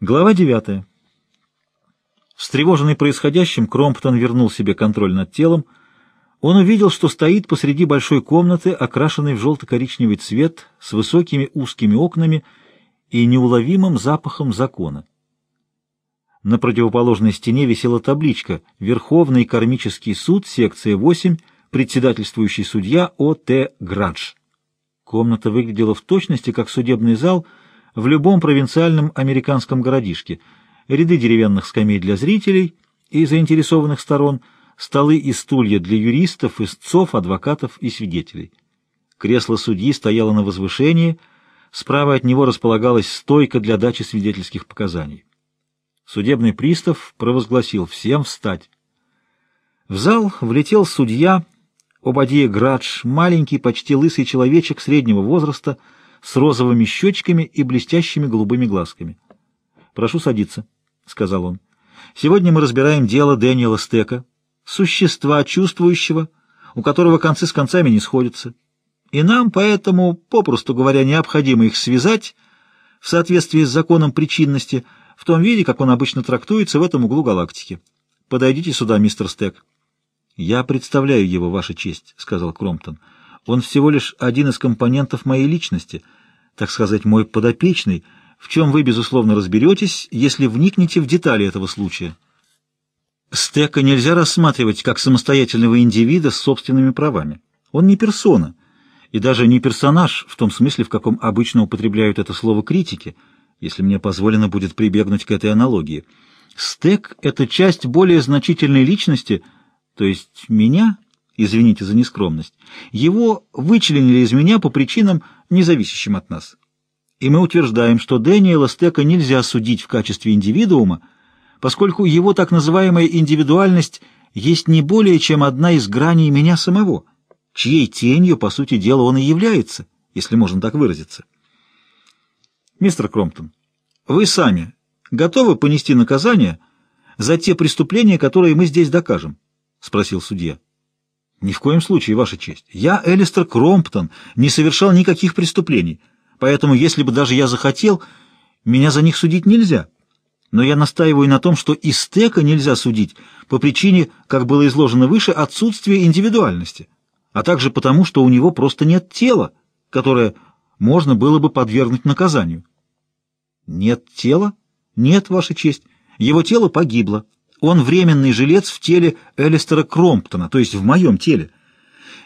Глава 9. Встревоженный происходящим, Кромптон вернул себе контроль над телом. Он увидел, что стоит посреди большой комнаты, окрашенной в желто-коричневый цвет, с высокими узкими окнами и неуловимым запахом закона. На противоположной стене висела табличка «Верховный кармический суд, секция 8, председательствующий судья О.Т. Градж». Комната выглядела в точности как судебный зал — в любом провинциальном американском городишке. Ряды деревянных скамей для зрителей и заинтересованных сторон, столы и стулья для юристов, истцов, адвокатов и свидетелей. Кресло судьи стояло на возвышении, справа от него располагалась стойка для дачи свидетельских показаний. Судебный пристав провозгласил всем встать. В зал влетел судья Обадия Градж, маленький, почти лысый человечек среднего возраста, с розовыми щечками и блестящими голубыми глазками. «Прошу садиться», — сказал он. «Сегодня мы разбираем дело Дэниела Стека, существа чувствующего, у которого концы с концами не сходятся. И нам поэтому, попросту говоря, необходимо их связать в соответствии с законом причинности, в том виде, как он обычно трактуется в этом углу галактики. Подойдите сюда, мистер Стек». «Я представляю его, Ваша честь», — сказал Кромптон. Он всего лишь один из компонентов моей личности, так сказать, мой подопечный, в чем вы, безусловно, разберетесь, если вникнете в детали этого случая. Стека нельзя рассматривать как самостоятельного индивида с собственными правами. Он не персона, и даже не персонаж в том смысле, в каком обычно употребляют это слово критики, если мне позволено будет прибегнуть к этой аналогии. Стек — это часть более значительной личности, то есть меня извините за нескромность, его вычленили из меня по причинам, не зависящим от нас. И мы утверждаем, что Дэниела Стека нельзя судить в качестве индивидуума, поскольку его так называемая индивидуальность есть не более чем одна из граней меня самого, чьей тенью, по сути дела, он и является, если можно так выразиться. Мистер Кромптон, вы сами готовы понести наказание за те преступления, которые мы здесь докажем? — спросил судья. «Ни в коем случае, Ваша честь. Я, Элистер Кромптон, не совершал никаких преступлений, поэтому, если бы даже я захотел, меня за них судить нельзя. Но я настаиваю на том, что и стека нельзя судить по причине, как было изложено выше, отсутствия индивидуальности, а также потому, что у него просто нет тела, которое можно было бы подвергнуть наказанию». «Нет тела? Нет, Ваша честь. Его тело погибло». Он временный жилец в теле Элистера Кромптона, то есть в моем теле.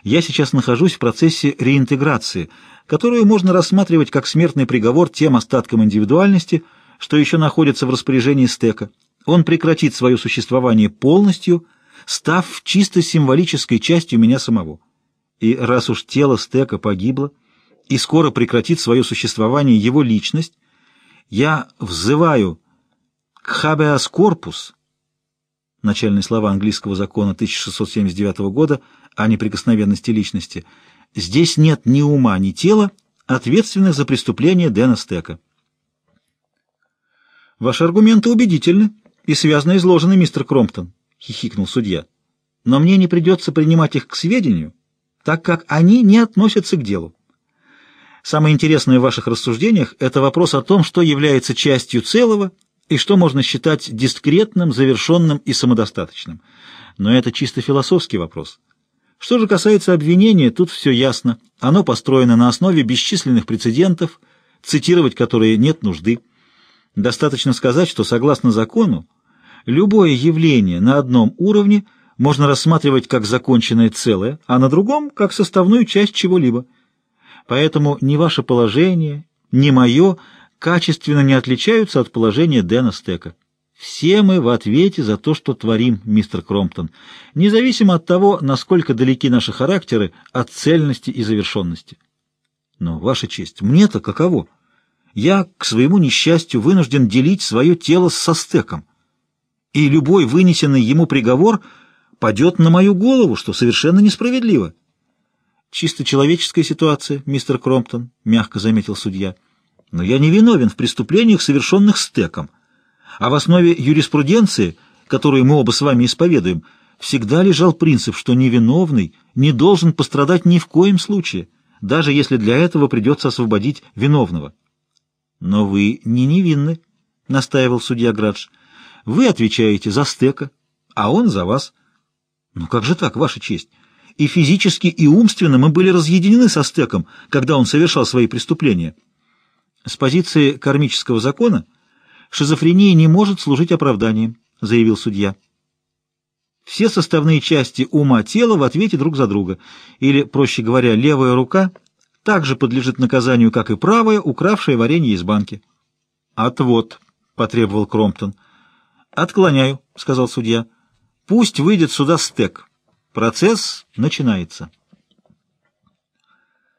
Я сейчас нахожусь в процессе реинтеграции, которую можно рассматривать как смертный приговор тем остаткам индивидуальности, что еще находятся в распоряжении стека. Он прекратит свое существование полностью, став чисто символической частью меня самого. И раз уж тело стека погибло, и скоро прекратит свое существование его личность, я взываю к хабеас корпус, начальные слова английского закона 1679 года о неприкосновенности личности, здесь нет ни ума, ни тела, ответственных за преступление Дэна Стека. «Ваши аргументы убедительны и связно изложены, мистер Кромптон», — хихикнул судья. «Но мне не придется принимать их к сведению, так как они не относятся к делу. Самое интересное в ваших рассуждениях — это вопрос о том, что является частью целого — и что можно считать дискретным, завершенным и самодостаточным. Но это чисто философский вопрос. Что же касается обвинения, тут все ясно. Оно построено на основе бесчисленных прецедентов, цитировать которые нет нужды. Достаточно сказать, что согласно закону, любое явление на одном уровне можно рассматривать как законченное целое, а на другом — как составную часть чего-либо. Поэтому ни ваше положение, ни мое — качественно не отличаются от положения Дэна Стека. Все мы в ответе за то, что творим, мистер Кромптон, независимо от того, насколько далеки наши характеры от цельности и завершенности. Но, Ваша честь, мне-то каково? Я, к своему несчастью, вынужден делить свое тело со стеком. И любой вынесенный ему приговор падет на мою голову, что совершенно несправедливо. Чисто человеческая ситуация, мистер Кромптон, — мягко заметил судья. — но я не виновен в преступлениях, совершенных стеком. А в основе юриспруденции, которую мы оба с вами исповедуем, всегда лежал принцип, что невиновный не должен пострадать ни в коем случае, даже если для этого придется освободить виновного. Но вы не невинны, — настаивал судья Градж. «Вы отвечаете за стека, а он за вас». «Ну как же так, Ваша честь? И физически, и умственно мы были разъединены со стеком, когда он совершал свои преступления». С позиции кармического закона шизофрения не может служить оправданием, заявил судья. Все составные части ума тела в ответе друг за друга, или, проще говоря, левая рука также подлежит наказанию, как и правая, укравшая варенье из банки. «Отвод», — потребовал Кромптон. «Отклоняю», — сказал судья. «Пусть выйдет сюда стек. Процесс начинается».